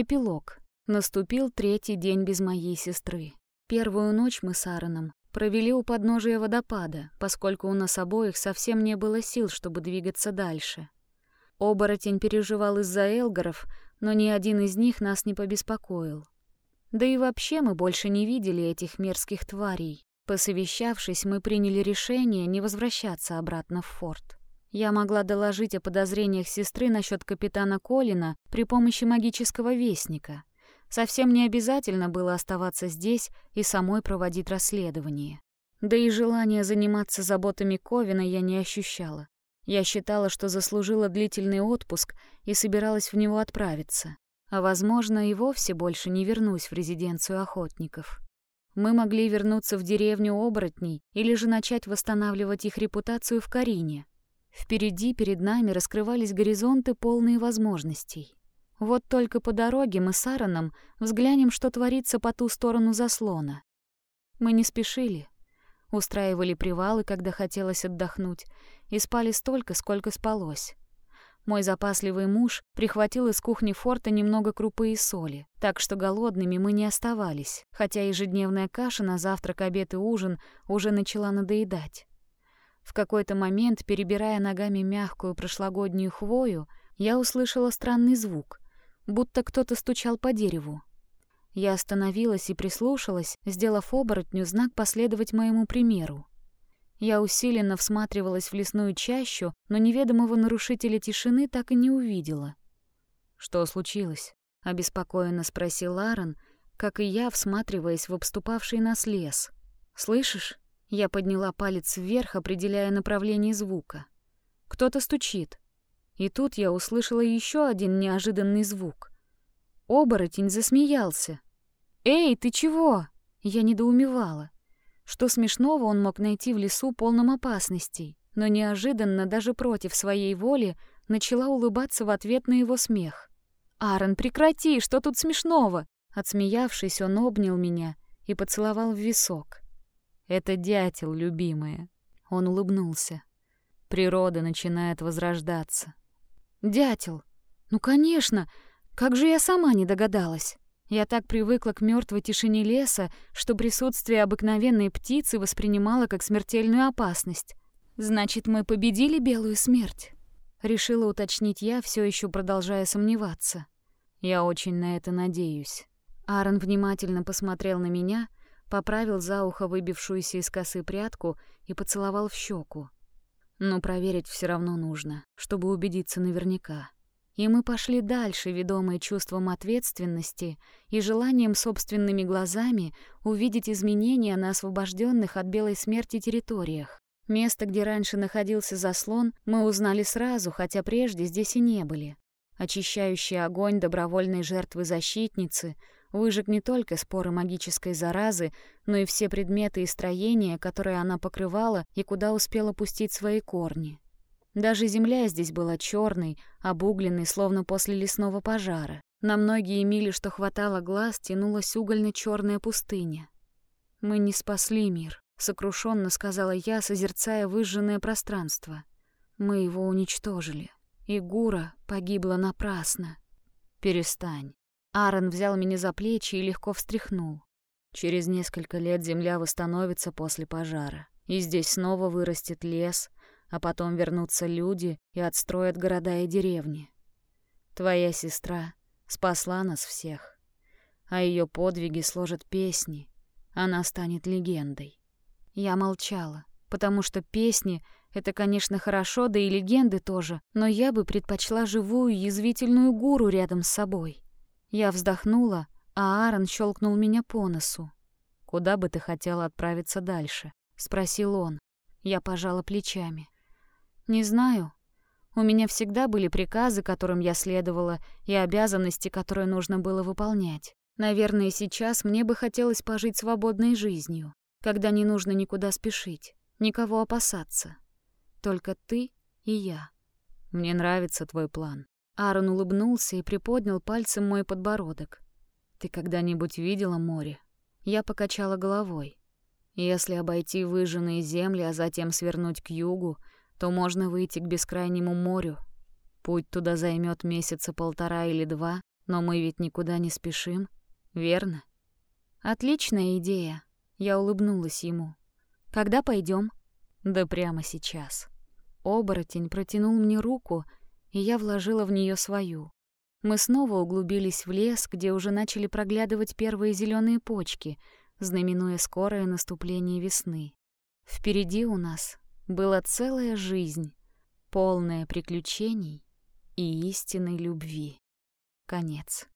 Эпилог. Наступил третий день без моей сестры. Первую ночь мы с Аароном провели у подножия водопада, поскольку у нас обоих совсем не было сил, чтобы двигаться дальше. Оборотень переживал из-за Элгаров, но ни один из них нас не побеспокоил. Да и вообще мы больше не видели этих мерзких тварей. Посовещавшись, мы приняли решение не возвращаться обратно в форт. Я могла доложить о подозрениях сестры насчет капитана Колина при помощи магического вестника. Совсем не обязательно было оставаться здесь и самой проводить расследование. Да и желания заниматься заботами Ковина я не ощущала. Я считала, что заслужила длительный отпуск и собиралась в него отправиться. А, возможно, и вовсе больше не вернусь в резиденцию охотников. Мы могли вернуться в деревню оборотней или же начать восстанавливать их репутацию в Карине. Впереди перед нами раскрывались горизонты, полные возможностей. Вот только по дороге мы с Аароном взглянем, что творится по ту сторону заслона. Мы не спешили. Устраивали привалы, когда хотелось отдохнуть, и спали столько, сколько спалось. Мой запасливый муж прихватил из кухни форта немного крупы и соли, так что голодными мы не оставались, хотя ежедневная каша на завтрак, обед и ужин уже начала надоедать. В какой-то момент, перебирая ногами мягкую прошлогоднюю хвою, я услышала странный звук, будто кто-то стучал по дереву. Я остановилась и прислушалась, сделав оборотню знак последовать моему примеру. Я усиленно всматривалась в лесную чащу, но неведомого нарушителя тишины так и не увидела. «Что случилось?» — обеспокоенно спросил Аарон, как и я, всматриваясь в обступавший нас лес. «Слышишь?» — я подняла палец вверх, определяя направление звука. «Кто-то стучит». И тут я услышала еще один неожиданный звук. Оборотень засмеялся. «Эй, ты чего?» Я недоумевала. Что смешного он мог найти в лесу полном опасностей, но неожиданно, даже против своей воли, начала улыбаться в ответ на его смех. «Аарон, прекрати, что тут смешного?» Отсмеявшись, он обнял меня и поцеловал в висок. «Это дятел, любимая». Он улыбнулся. Природа начинает возрождаться. Дятел. Ну, конечно. Как же я сама не догадалась? Я так привыкла к мертвой тишине леса, что присутствие обыкновенной птицы воспринимала как смертельную опасность. Значит, мы победили белую смерть? Решила уточнить я, все еще продолжая сомневаться. Я очень на это надеюсь. Аарон внимательно посмотрел на меня, поправил за ухо выбившуюся из косы прядку и поцеловал в щеку. Но проверить все равно нужно, чтобы убедиться наверняка. И мы пошли дальше, ведомые чувством ответственности и желанием собственными глазами увидеть изменения на освобожденных от белой смерти территориях. Место, где раньше находился заслон, мы узнали сразу, хотя прежде здесь и не были. Очищающий огонь добровольной жертвы защитницы — выжег не только споры магической заразы, но и все предметы и строения, которые она покрывала и куда успела пустить свои корни. Даже земля здесь была черной, обугленной, словно после лесного пожара. На многие мили, что хватало глаз, тянулась угольно-черная пустыня. «Мы не спасли мир», — сокрушенно сказала я, созерцая выжженное пространство. «Мы его уничтожили, и Гура погибла напрасно». «Перестань», Аарон взял меня за плечи и легко встряхнул. Через несколько лет земля восстановится после пожара, и здесь снова вырастет лес, а потом вернутся люди и отстроят города и деревни. Твоя сестра спасла нас всех, а ее подвиги сложат песни, она станет легендой. Я молчала, потому что песни — это, конечно, хорошо, да и легенды тоже, но я бы предпочла живую язвительную гуру рядом с собой. Я вздохнула, а Аарон щелкнул меня по носу. «Куда бы ты хотела отправиться дальше?» — спросил он. Я пожала плечами. «Не знаю. У меня всегда были приказы, которым я следовала, и обязанности, которые нужно было выполнять. Наверное, сейчас мне бы хотелось пожить свободной жизнью, когда не нужно никуда спешить, никого опасаться. Только ты и я. Мне нравится твой план. Аарон улыбнулся и приподнял пальцем мой подбородок. «Ты когда-нибудь видела море?» Я покачала головой. «Если обойти выжженные земли, а затем свернуть к югу, то можно выйти к бескрайнему морю. Путь туда займет месяца полтора или два, Но мы ведь никуда не спешим, верно? Отличная идея. Я улыбнулась ему. Когда пойдем? Да прямо сейчас. Оборотень протянул мне руку, и я вложила в нее свою. Мы снова углубились в лес, где уже начали проглядывать первые зеленые почки, знаменуя скорое наступление весны. Впереди у нас была целая жизнь, полная приключений и истинной любви. Конец.